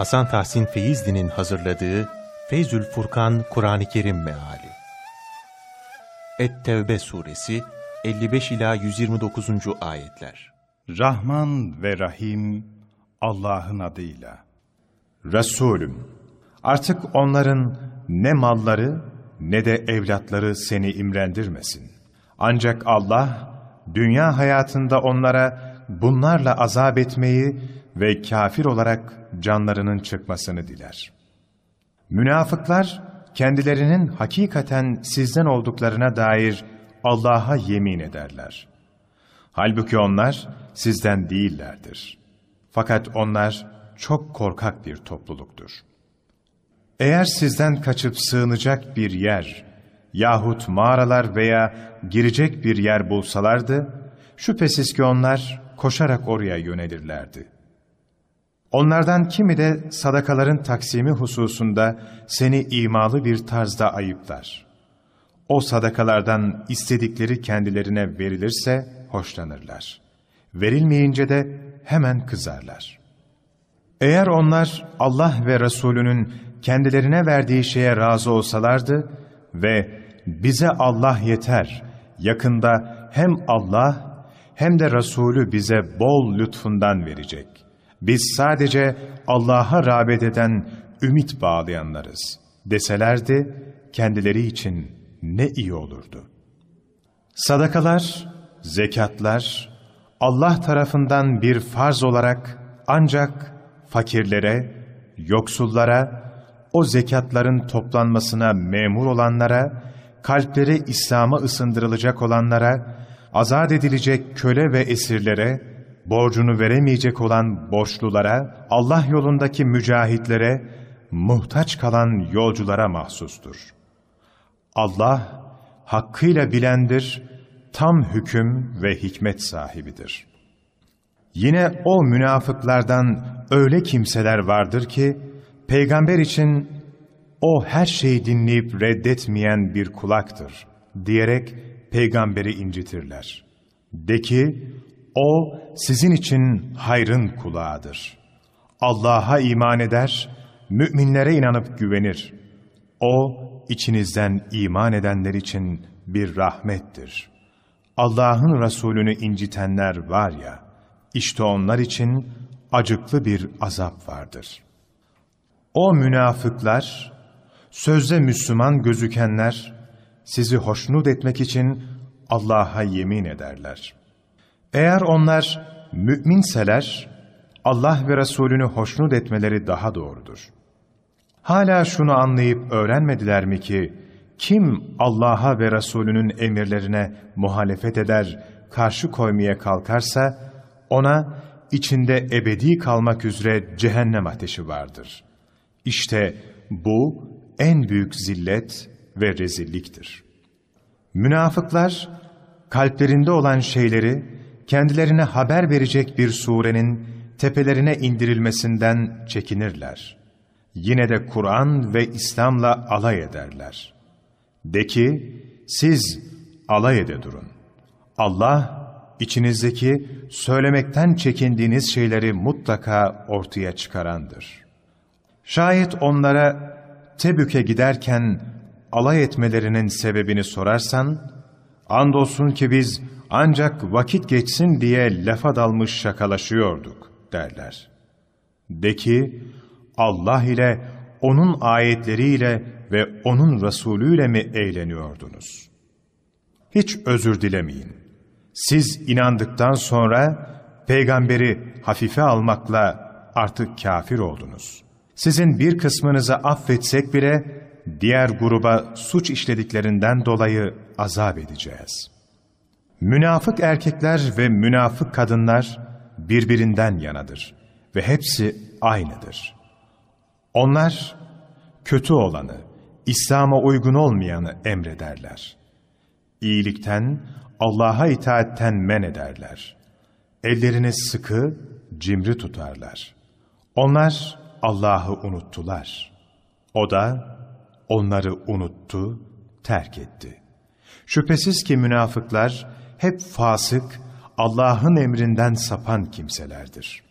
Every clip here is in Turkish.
Hasan Tahsin Feyzli'nin hazırladığı Feyzül Furkan Kur'an-ı Kerim Meali Et-Tevbe Suresi 55 ila 129. ayetler. Rahman ve Rahim Allah'ın adıyla. Resulüm, artık onların ne malları ne de evlatları seni imrendirmesin. Ancak Allah, dünya hayatında onlara bunlarla azap etmeyi ve kafir olarak canlarının çıkmasını diler. Münafıklar, kendilerinin hakikaten sizden olduklarına dair Allah'a yemin ederler. Halbuki onlar sizden değillerdir. Fakat onlar çok korkak bir topluluktur. Eğer sizden kaçıp sığınacak bir yer yahut mağaralar veya girecek bir yer bulsalardı, şüphesiz ki onlar koşarak oraya yönelirlerdi. Onlardan kimi de sadakaların taksimi hususunda seni imalı bir tarzda ayıplar. O sadakalardan istedikleri kendilerine verilirse hoşlanırlar. Verilmeyince de hemen kızarlar. Eğer onlar Allah ve Resulünün kendilerine verdiği şeye razı olsalardı ve bize Allah yeter, yakında hem Allah hem de Resulü bize bol lütfundan verecek. Biz sadece Allah'a rağbet eden, ümit bağlayanlarız deselerdi, kendileri için ne iyi olurdu. Sadakalar, zekatlar, Allah tarafından bir farz olarak ancak fakirlere, yoksullara, o zekatların toplanmasına memur olanlara, kalpleri İslam'a ısındırılacak olanlara, azat edilecek köle ve esirlere, borcunu veremeyecek olan borçlulara, Allah yolundaki mücahitlere, muhtaç kalan yolculara mahsustur. Allah, hakkıyla bilendir, tam hüküm ve hikmet sahibidir. Yine o münafıklardan öyle kimseler vardır ki, peygamber için o her şeyi dinleyip reddetmeyen bir kulaktır diyerek peygamberi incitirler. De ki, o sizin için hayrın kulağıdır. Allah'a iman eder, müminlere inanıp güvenir. O, içinizden iman edenler için bir rahmettir. Allah'ın Resulünü incitenler var ya, işte onlar için acıklı bir azap vardır. O münafıklar, sözde Müslüman gözükenler, sizi hoşnut etmek için Allah'a yemin ederler. Eğer onlar müminseler, Allah ve Resulünü hoşnut etmeleri daha doğrudur. Hala şunu anlayıp öğrenmediler mi ki, kim Allah'a ve Resulünün emirlerine muhalefet eder, karşı koymaya kalkarsa, ona içinde ebedi kalmak üzere cehennem ateşi vardır. İşte bu en büyük zillet ve rezilliktir. Münafıklar, kalplerinde olan şeyleri, kendilerine haber verecek bir surenin tepelerine indirilmesinden çekinirler. Yine de Kur'an ve İslam'la alay ederler. De ki, siz alay ede durun. Allah, içinizdeki söylemekten çekindiğiniz şeyleri mutlaka ortaya çıkarandır. Şayet onlara Tebük'e giderken alay etmelerinin sebebini sorarsan, andolsun ki biz ancak vakit geçsin diye lafa dalmış şakalaşıyorduk derler. De ki, Allah ile, O'nun ayetleriyle ve O'nun Resulüyle mi eğleniyordunuz? Hiç özür dilemeyin. Siz inandıktan sonra peygamberi hafife almakla artık kafir oldunuz. Sizin bir kısmınızı affetsek bile diğer gruba suç işlediklerinden dolayı azap edeceğiz. Münafık erkekler ve münafık kadınlar birbirinden yanadır ve hepsi aynıdır. Onlar kötü olanı, İslam'a uygun olmayanı emrederler. İyilikten, Allah'a itaatten men ederler. Ellerini sıkı, cimri tutarlar. Onlar Allah'ı unuttular. O da onları unuttu, terk etti. Şüphesiz ki münafıklar hep fasık, Allah'ın emrinden sapan kimselerdir.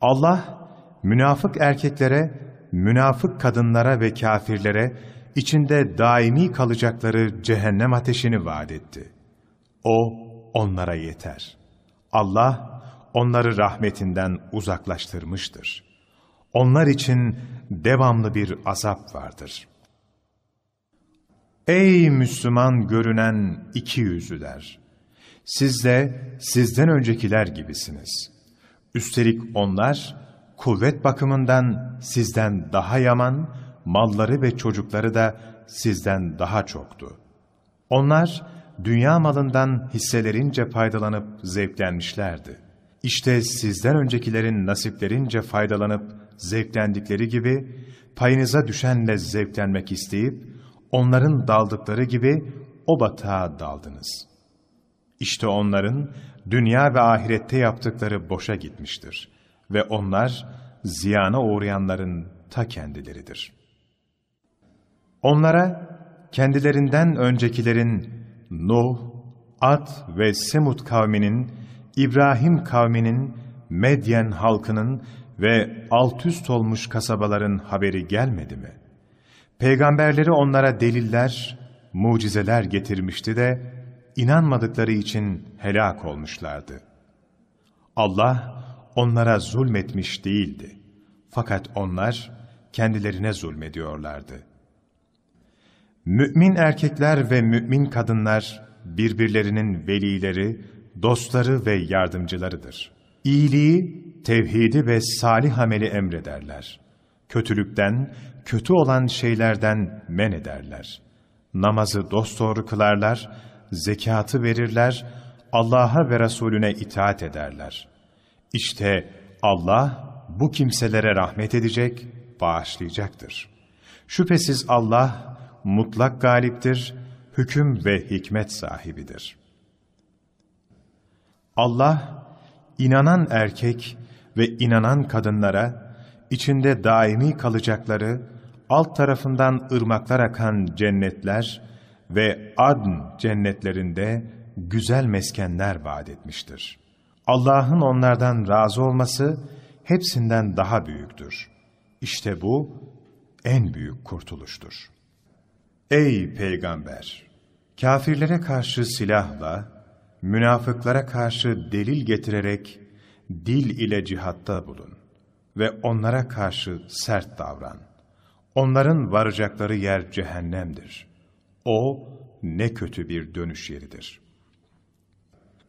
Allah, münafık erkeklere, münafık kadınlara ve kafirlere içinde daimi kalacakları cehennem ateşini vaat etti. O onlara yeter. Allah onları rahmetinden uzaklaştırmıştır. Onlar için devamlı bir azap vardır. Ey Müslüman görünen iki yüzlüler! Siz de sizden öncekiler gibisiniz. Üstelik onlar kuvvet bakımından sizden daha yaman, malları ve çocukları da sizden daha çoktu. Onlar dünya malından hisselerince faydalanıp zevklenmişlerdi. İşte sizden öncekilerin nasiplerince faydalanıp zevklendikleri gibi, payınıza düşenle zevklenmek isteyip, onların daldıkları gibi o batağa daldınız. İşte onların dünya ve ahirette yaptıkları boşa gitmiştir. Ve onlar ziyana uğrayanların ta kendileridir. Onlara kendilerinden öncekilerin Nuh, Ad ve Semud kavminin, İbrahim kavminin, Medyen halkının ve alt üst olmuş kasabaların haberi gelmedi mi? Peygamberleri onlara deliller, mucizeler getirmişti de, inanmadıkları için helak olmuşlardı. Allah onlara zulmetmiş değildi. Fakat onlar kendilerine zulmediyorlardı. Mümin erkekler ve mümin kadınlar birbirlerinin velileri, dostları ve yardımcılarıdır. İyiliği, tevhidi ve salih ameli emrederler. Kötülükten, kötü olan şeylerden men ederler. Namazı dosdoğru kılarlar, zekatı verirler, Allah'a ve Resulüne itaat ederler. İşte Allah bu kimselere rahmet edecek, bağışlayacaktır. Şüphesiz Allah mutlak galiptir, hüküm ve hikmet sahibidir. Allah, inanan erkek ve inanan kadınlara, içinde daimi kalacakları, alt tarafından ırmaklar akan cennetler ve adn cennetlerinde güzel meskenler vaat etmiştir. Allah'ın onlardan razı olması hepsinden daha büyüktür. İşte bu en büyük kurtuluştur. Ey Peygamber! Kafirlere karşı silahla, münafıklara karşı delil getirerek dil ile cihatta bulun ve onlara karşı sert davran. Onların varacakları yer cehennemdir. O ne kötü bir dönüş yeridir.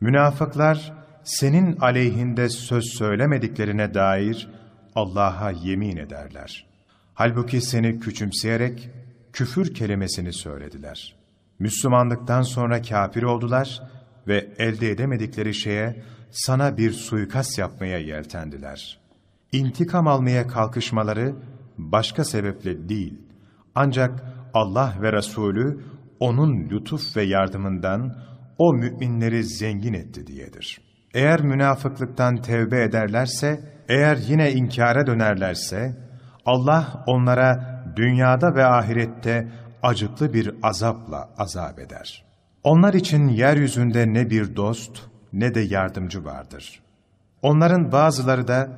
Münafıklar senin aleyhinde söz söylemediklerine dair Allah'a yemin ederler. Halbuki seni küçümseyerek küfür kelimesini söylediler. Müslümanlıktan sonra kafir oldular ve elde edemedikleri şeye sana bir suikast yapmaya yeltendiler. İntikam almaya kalkışmaları başka sebeple değil, ancak Allah ve Resulü onun lütuf ve yardımından o müminleri zengin etti diyedir. Eğer münafıklıktan tevbe ederlerse, eğer yine inkara dönerlerse, Allah onlara dünyada ve ahirette acıklı bir azapla azap eder. Onlar için yeryüzünde ne bir dost ne de yardımcı vardır. Onların bazıları da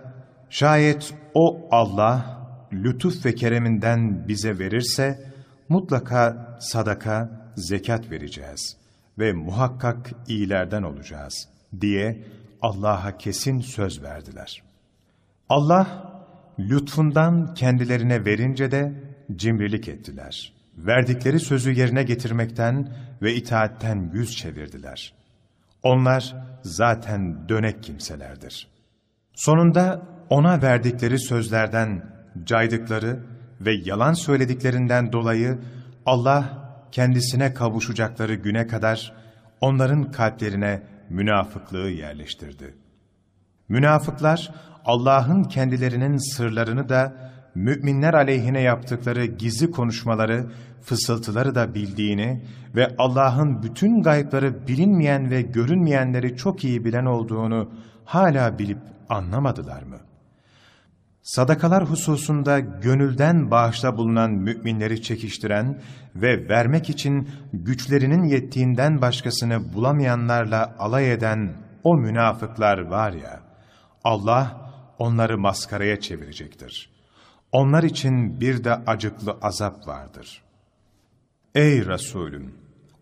şayet o Allah lütuf ve kereminden bize verirse mutlaka sadaka, zekat vereceğiz ve muhakkak iyilerden olacağız diye Allah'a kesin söz verdiler. Allah lütfundan kendilerine verince de cimrilik ettiler. Verdikleri sözü yerine getirmekten ve itaatten yüz çevirdiler. Onlar zaten dönek kimselerdir. Sonunda ona verdikleri sözlerden caydıkları ve yalan söylediklerinden dolayı Allah kendisine kavuşacakları güne kadar onların kalplerine münafıklığı yerleştirdi. Münafıklar Allah'ın kendilerinin sırlarını da müminler aleyhine yaptıkları gizli konuşmaları, fısıltıları da bildiğini ve Allah'ın bütün gaypları bilinmeyen ve görünmeyenleri çok iyi bilen olduğunu hala bilip anlamadılar mı? Sadakalar hususunda gönülden bağışta bulunan müminleri çekiştiren ve vermek için güçlerinin yettiğinden başkasını bulamayanlarla alay eden o münafıklar var ya, Allah onları maskaraya çevirecektir. Onlar için bir de acıklı azap vardır. Ey Resulüm!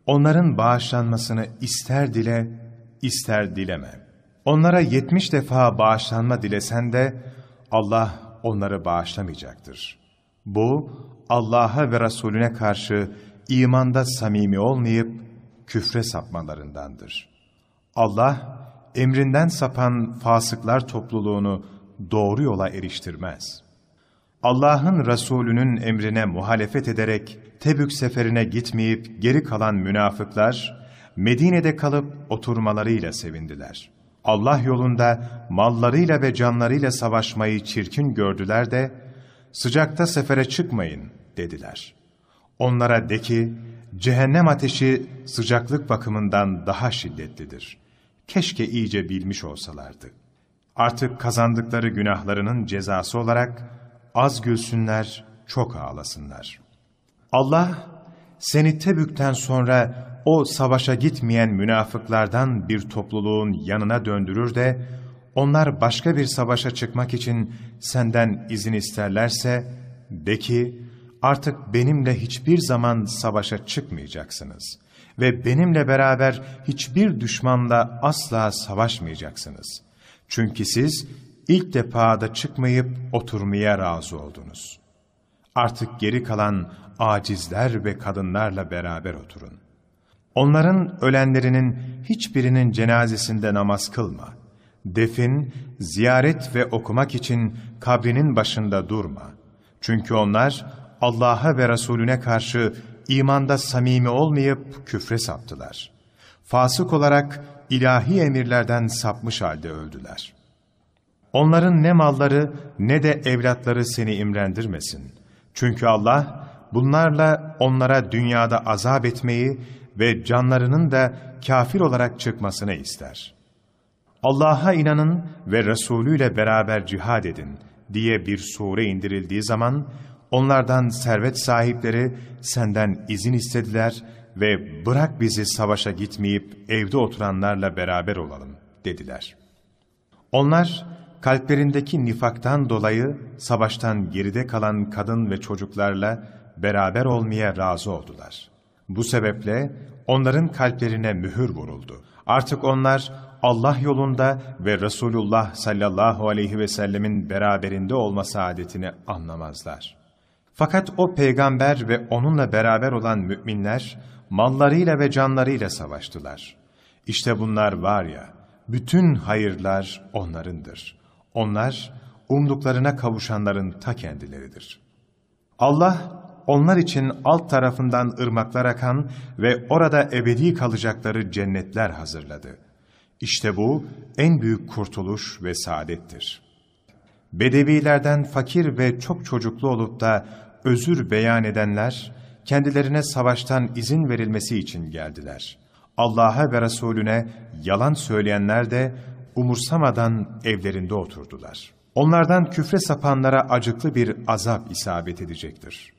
Onların bağışlanmasını ister dile, ister dileme. Onlara yetmiş defa bağışlanma dilesen de Allah onları bağışlamayacaktır. Bu, Allah'a ve Resulüne karşı imanda samimi olmayıp küfre sapmalarındandır. Allah, emrinden sapan fasıklar topluluğunu doğru yola eriştirmez. Allah'ın Resulünün emrine muhalefet ederek Tebük seferine gitmeyip geri kalan münafıklar, Medine'de kalıp oturmalarıyla sevindiler. Allah yolunda mallarıyla ve canlarıyla savaşmayı çirkin gördüler de, sıcakta sefere çıkmayın dediler. Onlara de ki, cehennem ateşi sıcaklık bakımından daha şiddetlidir. Keşke iyice bilmiş olsalardı. Artık kazandıkları günahlarının cezası olarak az gülsünler, çok ağlasınlar. Allah, seni Tebük'ten sonra o savaşa gitmeyen münafıklardan bir topluluğun yanına döndürür de, onlar başka bir savaşa çıkmak için senden izin isterlerse, de ki, artık benimle hiçbir zaman savaşa çıkmayacaksınız ve benimle beraber hiçbir düşmanla asla savaşmayacaksınız. Çünkü siz ilk defada çıkmayıp oturmaya razı oldunuz. Artık geri kalan acizler ve kadınlarla beraber oturun. Onların ölenlerinin hiçbirinin cenazesinde namaz kılma. Defin, ziyaret ve okumak için kabrinin başında durma. Çünkü onlar Allah'a ve Resulüne karşı imanda samimi olmayıp küfre saptılar. Fasık olarak ilahi emirlerden sapmış halde öldüler. Onların ne malları ne de evlatları seni imrendirmesin. Çünkü Allah bunlarla onlara dünyada azap etmeyi ve canlarının da kafir olarak çıkmasını ister. Allah'a inanın ve Resulü ile beraber cihad edin diye bir sure indirildiği zaman onlardan servet sahipleri senden izin istediler ve bırak bizi savaşa gitmeyip evde oturanlarla beraber olalım dediler. Onlar kalplerindeki nifaktan dolayı savaştan geride kalan kadın ve çocuklarla beraber olmaya razı oldular. Bu sebeple onların kalplerine mühür vuruldu. Artık onlar Allah yolunda ve Resulullah sallallahu aleyhi ve sellemin beraberinde olma saadetini anlamazlar. Fakat o peygamber ve onunla beraber olan müminler mallarıyla ve canlarıyla savaştılar. İşte bunlar var ya, bütün hayırlar onlarındır. Onlar, umduklarına kavuşanların ta kendileridir. Allah, onlar için alt tarafından ırmaklar akan ve orada ebedi kalacakları cennetler hazırladı. İşte bu en büyük kurtuluş ve saadettir. Bedevilerden fakir ve çok çocuklu olup da özür beyan edenler, kendilerine savaştan izin verilmesi için geldiler. Allah'a ve Resulüne yalan söyleyenler de umursamadan evlerinde oturdular. Onlardan küfre sapanlara acıklı bir azap isabet edecektir.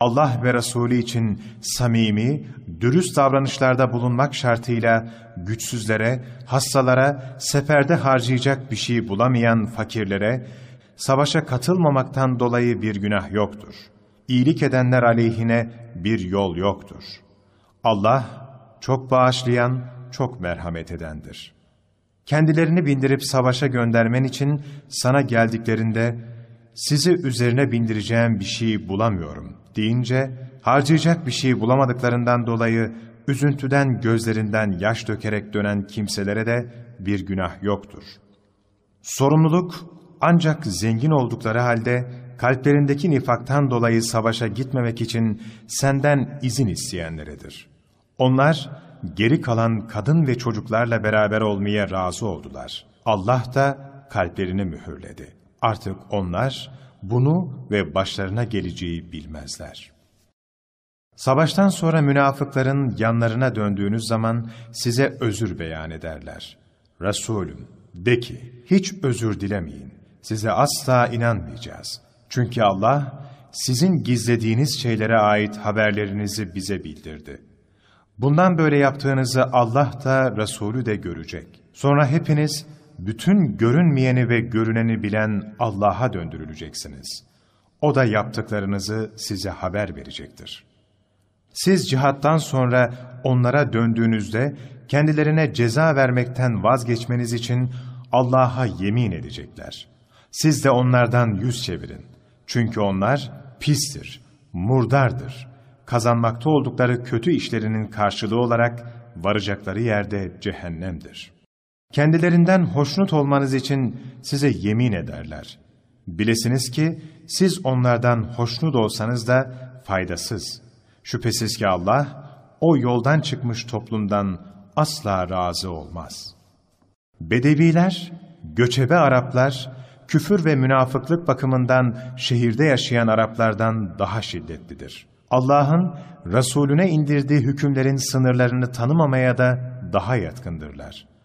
Allah ve Resulü için samimi, dürüst davranışlarda bulunmak şartıyla güçsüzlere, hastalara, seferde harcayacak bir şey bulamayan fakirlere, savaşa katılmamaktan dolayı bir günah yoktur. İyilik edenler aleyhine bir yol yoktur. Allah çok bağışlayan, çok merhamet edendir. Kendilerini bindirip savaşa göndermen için sana geldiklerinde, sizi üzerine bindireceğim bir şey bulamıyorum deyince, harcayacak bir şey bulamadıklarından dolayı üzüntüden gözlerinden yaş dökerek dönen kimselere de bir günah yoktur. Sorumluluk ancak zengin oldukları halde kalplerindeki nifaktan dolayı savaşa gitmemek için senden izin isteyenleredir. Onlar geri kalan kadın ve çocuklarla beraber olmaya razı oldular. Allah da kalplerini mühürledi. Artık onlar bunu ve başlarına geleceği bilmezler. Savaştan sonra münafıkların yanlarına döndüğünüz zaman size özür beyan ederler. Resulüm de ki hiç özür dilemeyin. Size asla inanmayacağız. Çünkü Allah sizin gizlediğiniz şeylere ait haberlerinizi bize bildirdi. Bundan böyle yaptığınızı Allah da Resulü de görecek. Sonra hepiniz bütün görünmeyeni ve görüneni bilen Allah'a döndürüleceksiniz. O da yaptıklarınızı size haber verecektir. Siz cihattan sonra onlara döndüğünüzde kendilerine ceza vermekten vazgeçmeniz için Allah'a yemin edecekler. Siz de onlardan yüz çevirin. Çünkü onlar pistir, murdardır. Kazanmakta oldukları kötü işlerinin karşılığı olarak varacakları yerde cehennemdir. Kendilerinden hoşnut olmanız için size yemin ederler. Bilesiniz ki siz onlardan hoşnut olsanız da faydasız. Şüphesiz ki Allah o yoldan çıkmış toplumdan asla razı olmaz. Bedeviler, göçebe Araplar, küfür ve münafıklık bakımından şehirde yaşayan Araplardan daha şiddetlidir. Allah'ın Resulüne indirdiği hükümlerin sınırlarını tanımamaya da daha yatkındırlar.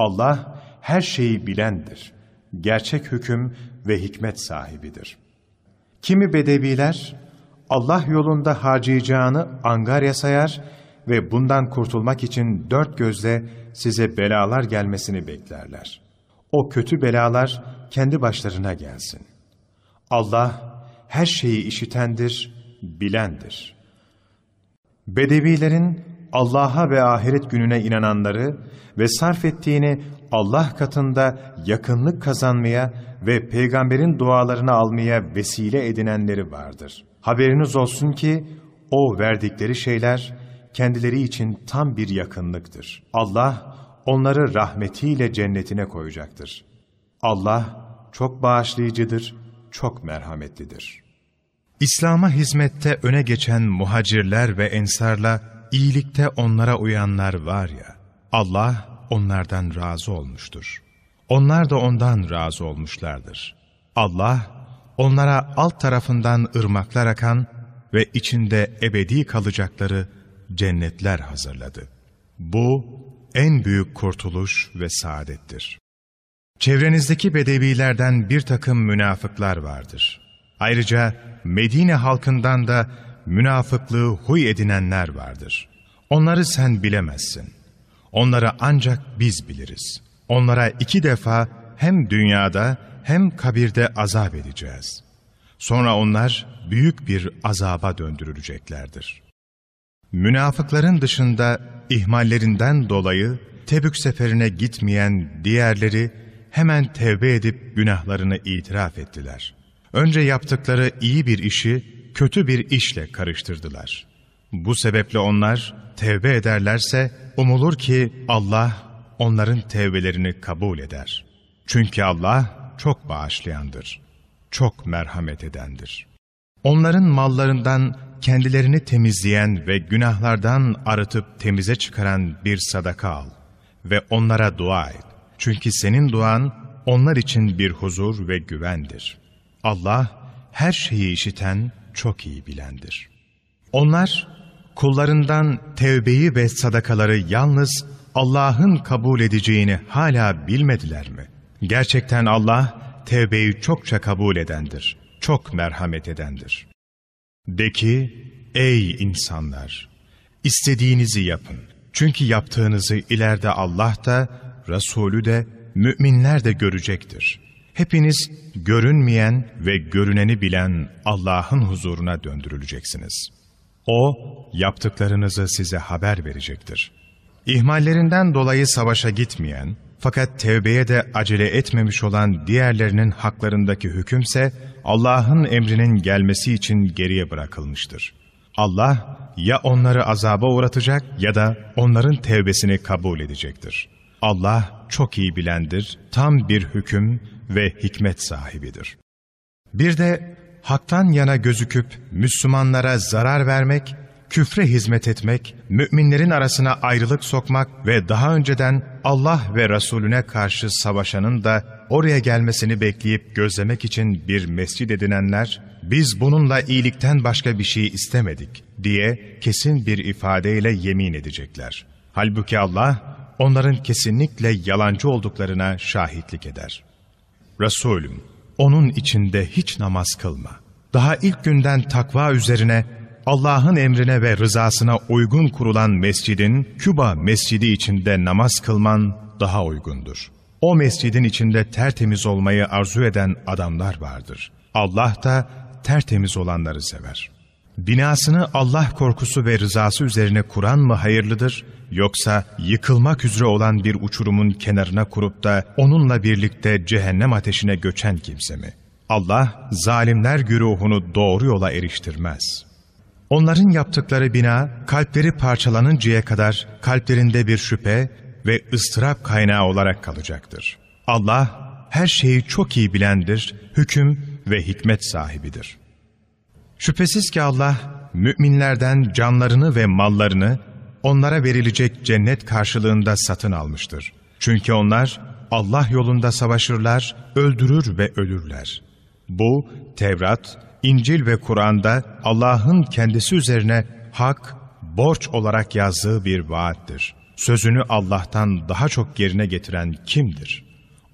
Allah her şeyi bilendir. Gerçek hüküm ve hikmet sahibidir. Kimi bedeviler Allah yolunda harcayacağını angarya sayar ve bundan kurtulmak için dört gözle size belalar gelmesini beklerler. O kötü belalar kendi başlarına gelsin. Allah her şeyi işitendir, bilendir. Bedevilerin Allah'a ve ahiret gününe inananları ve sarf ettiğini Allah katında yakınlık kazanmaya ve peygamberin dualarını almaya vesile edinenleri vardır. Haberiniz olsun ki o verdikleri şeyler kendileri için tam bir yakınlıktır. Allah onları rahmetiyle cennetine koyacaktır. Allah çok bağışlayıcıdır, çok merhametlidir. İslam'a hizmette öne geçen muhacirler ve ensarla iyilikte onlara uyanlar var ya, Allah onlardan razı olmuştur. Onlar da ondan razı olmuşlardır. Allah onlara alt tarafından ırmaklar akan ve içinde ebedi kalacakları cennetler hazırladı. Bu en büyük kurtuluş ve saadettir. Çevrenizdeki bedevilerden bir takım münafıklar vardır. Ayrıca Medine halkından da münafıklığı huy edinenler vardır. Onları sen bilemezsin. Onları ancak biz biliriz. Onlara iki defa hem dünyada hem kabirde azap edeceğiz. Sonra onlar büyük bir azaba döndürüleceklerdir. Münafıkların dışında ihmallerinden dolayı Tebük seferine gitmeyen diğerleri hemen tevbe edip günahlarını itiraf ettiler. Önce yaptıkları iyi bir işi kötü bir işle karıştırdılar. Bu sebeple onlar tevbe ederlerse umulur ki Allah onların tevbelerini kabul eder. Çünkü Allah çok bağışlayandır, çok merhamet edendir. Onların mallarından kendilerini temizleyen ve günahlardan arıtıp temize çıkaran bir sadaka al ve onlara dua et. Çünkü senin duan onlar için bir huzur ve güvendir. Allah her şeyi işiten, çok iyi bilendir. Onlar kullarından tevbeyi ve sadakaları yalnız Allah'ın kabul edeceğini hala bilmediler mi? Gerçekten Allah tevbeyi çokça kabul edendir, çok merhamet edendir. De ki, ey insanlar! istediğinizi yapın. Çünkü yaptığınızı ileride Allah da, Resulü de, müminler de görecektir. Hepiniz görünmeyen ve görüneni bilen Allah'ın huzuruna döndürüleceksiniz. O, yaptıklarınızı size haber verecektir. İhmallerinden dolayı savaşa gitmeyen, fakat tevbeye de acele etmemiş olan diğerlerinin haklarındaki hükümse, Allah'ın emrinin gelmesi için geriye bırakılmıştır. Allah, ya onları azaba uğratacak ya da onların tevbesini kabul edecektir. Allah çok iyi bilendir, tam bir hüküm ve hikmet sahibidir. Bir de haktan yana gözüküp Müslümanlara zarar vermek, küfre hizmet etmek, müminlerin arasına ayrılık sokmak ve daha önceden Allah ve Resulüne karşı savaşanın da oraya gelmesini bekleyip gözlemek için bir mescid edinenler, biz bununla iyilikten başka bir şey istemedik diye kesin bir ifadeyle yemin edecekler. Halbuki Allah onların kesinlikle yalancı olduklarına şahitlik eder. Resulüm, onun içinde hiç namaz kılma. Daha ilk günden takva üzerine Allah'ın emrine ve rızasına uygun kurulan mescidin Küba mescidi içinde namaz kılman daha uygundur. O mescidin içinde tertemiz olmayı arzu eden adamlar vardır. Allah da tertemiz olanları sever. Binasını Allah korkusu ve rızası üzerine kuran mı hayırlıdır, yoksa yıkılmak üzere olan bir uçurumun kenarına kurup da onunla birlikte cehennem ateşine göçen kimse mi? Allah, zalimler güruhunu doğru yola eriştirmez. Onların yaptıkları bina, kalpleri parçalanıncaya kadar kalplerinde bir şüphe ve ıstırap kaynağı olarak kalacaktır. Allah, her şeyi çok iyi bilendir, hüküm ve hikmet sahibidir. Şüphesiz ki Allah, müminlerden canlarını ve mallarını onlara verilecek cennet karşılığında satın almıştır. Çünkü onlar Allah yolunda savaşırlar, öldürür ve ölürler. Bu, Tevrat, İncil ve Kur'an'da Allah'ın kendisi üzerine hak, borç olarak yazdığı bir vaattir. Sözünü Allah'tan daha çok yerine getiren kimdir?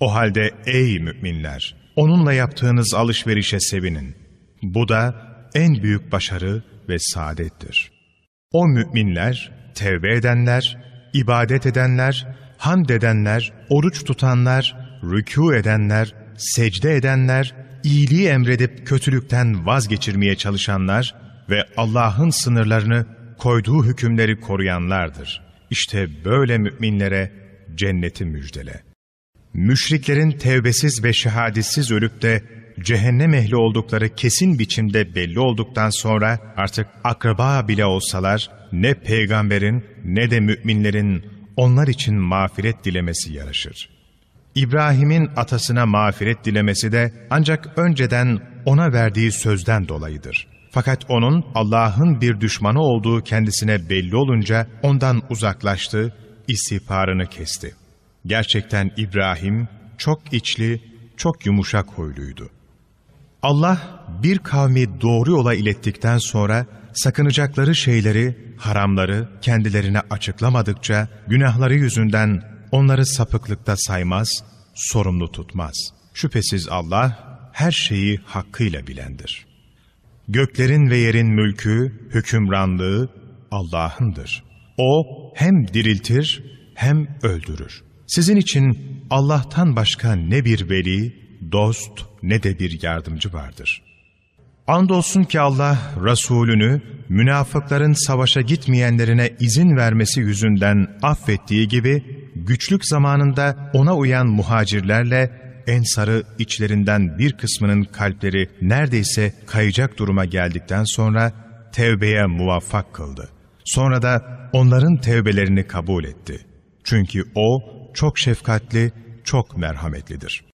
O halde ey müminler! Onunla yaptığınız alışverişe sevinin. Bu da en büyük başarı ve saadettir. O müminler, tevbe edenler, ibadet edenler, hamd edenler, oruç tutanlar, rükû edenler, secde edenler, iyiliği emredip kötülükten vazgeçirmeye çalışanlar ve Allah'ın sınırlarını, koyduğu hükümleri koruyanlardır. İşte böyle müminlere cenneti müjdele. Müşriklerin tevbesiz ve şehadetsiz ölüp de cehennem ehli oldukları kesin biçimde belli olduktan sonra artık akraba bile olsalar ne peygamberin ne de müminlerin onlar için mağfiret dilemesi yaraşır. İbrahim'in atasına mağfiret dilemesi de ancak önceden ona verdiği sözden dolayıdır. Fakat onun Allah'ın bir düşmanı olduğu kendisine belli olunca ondan uzaklaştı, istihbarını kesti. Gerçekten İbrahim çok içli, çok yumuşak huyluydu. Allah bir kavmi doğru yola ilettikten sonra sakınacakları şeyleri, haramları kendilerine açıklamadıkça günahları yüzünden onları sapıklıkta saymaz, sorumlu tutmaz. Şüphesiz Allah her şeyi hakkıyla bilendir. Göklerin ve yerin mülkü, hükümranlığı Allah'ındır. O hem diriltir hem öldürür. Sizin için Allah'tan başka ne bir veli, dost ne de bir yardımcı vardır. Andolsun ki Allah Resulünü münafıkların savaşa gitmeyenlerine izin vermesi yüzünden affettiği gibi güçlük zamanında ona uyan muhacirlerle Ensar'ı içlerinden bir kısmının kalpleri neredeyse kayacak duruma geldikten sonra tevbeye muvaffak kıldı. Sonra da onların tevbelerini kabul etti. Çünkü O çok şefkatli, çok merhametlidir.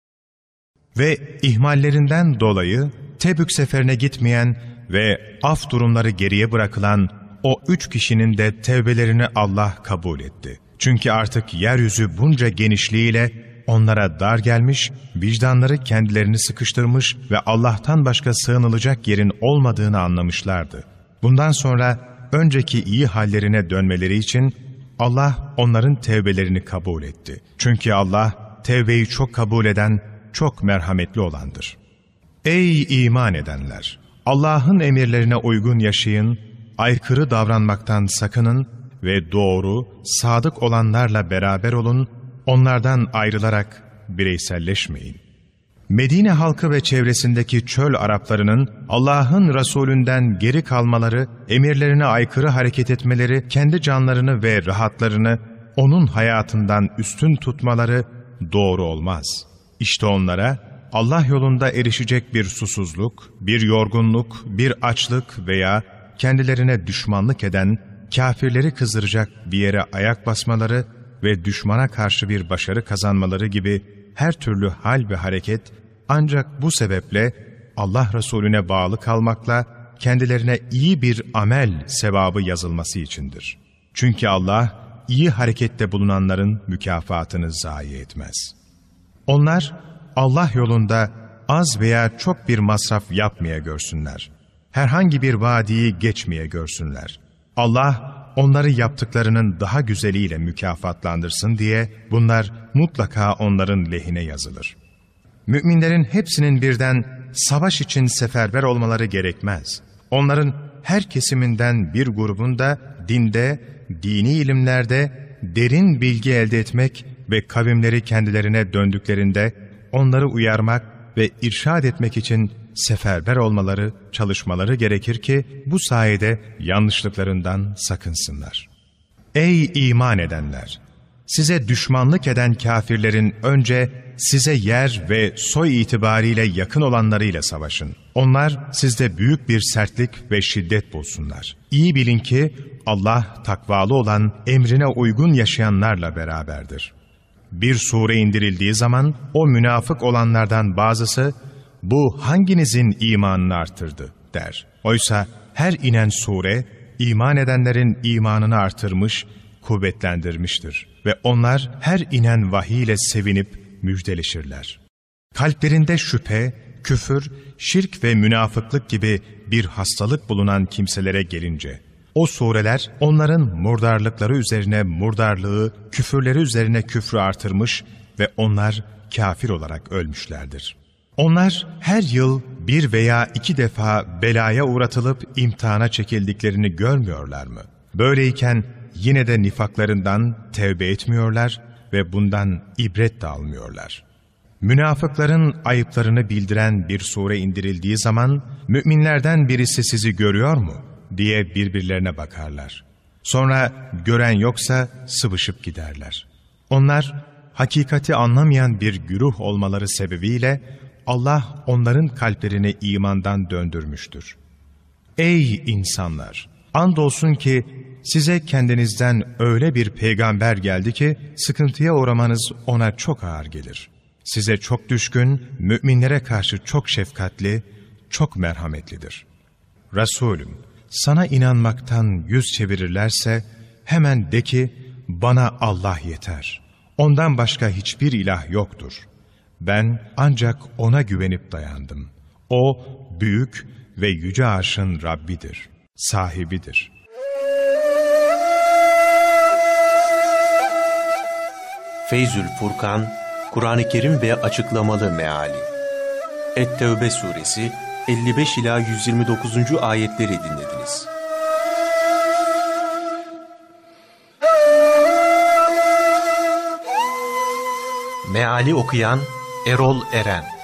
Ve ihmallerinden dolayı Tebük seferine gitmeyen ve af durumları geriye bırakılan o üç kişinin de tevbelerini Allah kabul etti. Çünkü artık yeryüzü bunca genişliğiyle onlara dar gelmiş, vicdanları kendilerini sıkıştırmış ve Allah'tan başka sığınılacak yerin olmadığını anlamışlardı. Bundan sonra önceki iyi hallerine dönmeleri için Allah onların tevbelerini kabul etti. Çünkü Allah tevbeyi çok kabul eden, çok merhametli olandır. Ey iman edenler! Allah'ın emirlerine uygun yaşayın, aykırı davranmaktan sakının ve doğru, sadık olanlarla beraber olun, onlardan ayrılarak bireyselleşmeyin. Medine halkı ve çevresindeki çöl Araplarının Allah'ın Resulünden geri kalmaları, emirlerine aykırı hareket etmeleri, kendi canlarını ve rahatlarını onun hayatından üstün tutmaları doğru olmaz. İşte onlara Allah yolunda erişecek bir susuzluk, bir yorgunluk, bir açlık veya kendilerine düşmanlık eden, kafirleri kızdıracak bir yere ayak basmaları ve düşmana karşı bir başarı kazanmaları gibi her türlü hal ve hareket ancak bu sebeple Allah Resulüne bağlı kalmakla kendilerine iyi bir amel sevabı yazılması içindir. Çünkü Allah iyi harekette bulunanların mükafatını zayi etmez. Onlar Allah yolunda az veya çok bir masraf yapmaya görsünler. Herhangi bir vadiyi geçmeye görsünler. Allah onları yaptıklarının daha güzeliyle mükafatlandırsın diye bunlar mutlaka onların lehine yazılır. Müminlerin hepsinin birden savaş için seferber olmaları gerekmez. Onların her kesiminden bir grubunda dinde, dini ilimlerde derin bilgi elde etmek ve kavimleri kendilerine döndüklerinde onları uyarmak ve irşad etmek için seferber olmaları, çalışmaları gerekir ki bu sayede yanlışlıklarından sakınsınlar. Ey iman edenler! Size düşmanlık eden kafirlerin önce size yer ve soy itibariyle yakın olanlarıyla savaşın. Onlar sizde büyük bir sertlik ve şiddet bulsunlar. İyi bilin ki Allah takvalı olan, emrine uygun yaşayanlarla beraberdir. Bir sure indirildiği zaman o münafık olanlardan bazısı bu hanginizin imanını artırdı der. Oysa her inen sure iman edenlerin imanını artırmış, kuvvetlendirmiştir. Ve onlar her inen vahiy ile sevinip müjdeleşirler. Kalplerinde şüphe, küfür, şirk ve münafıklık gibi bir hastalık bulunan kimselere gelince, o sureler onların murdarlıkları üzerine murdarlığı, küfürleri üzerine küfrü artırmış ve onlar kafir olarak ölmüşlerdir. Onlar her yıl bir veya iki defa belaya uğratılıp imtihana çekildiklerini görmüyorlar mı? Böyleyken yine de nifaklarından tevbe etmiyorlar ve bundan ibret de almıyorlar. Münafıkların ayıplarını bildiren bir sure indirildiği zaman, müminlerden birisi sizi görüyor mu? Diye birbirlerine bakarlar. Sonra gören yoksa sıvışıp giderler. Onlar, hakikati anlamayan bir güruh olmaları sebebiyle, Allah onların kalplerini imandan döndürmüştür. Ey insanlar! Andolsun ki size kendinizden öyle bir peygamber geldi ki sıkıntıya uğramanız ona çok ağır gelir. Size çok düşkün, müminlere karşı çok şefkatli, çok merhametlidir. Resulüm, sana inanmaktan yüz çevirirlerse hemen de ki bana Allah yeter. Ondan başka hiçbir ilah yoktur. Ben ancak ona güvenip dayandım. O büyük ve yüce arşın Rabbidir, sahibidir.'' Feyzül Furkan, Kur'an-ı Kerim ve açıklamalı meali. Et-Tevbe suresi 55 ila 129. ayetleri dinlediniz. Meali okuyan Erol Eren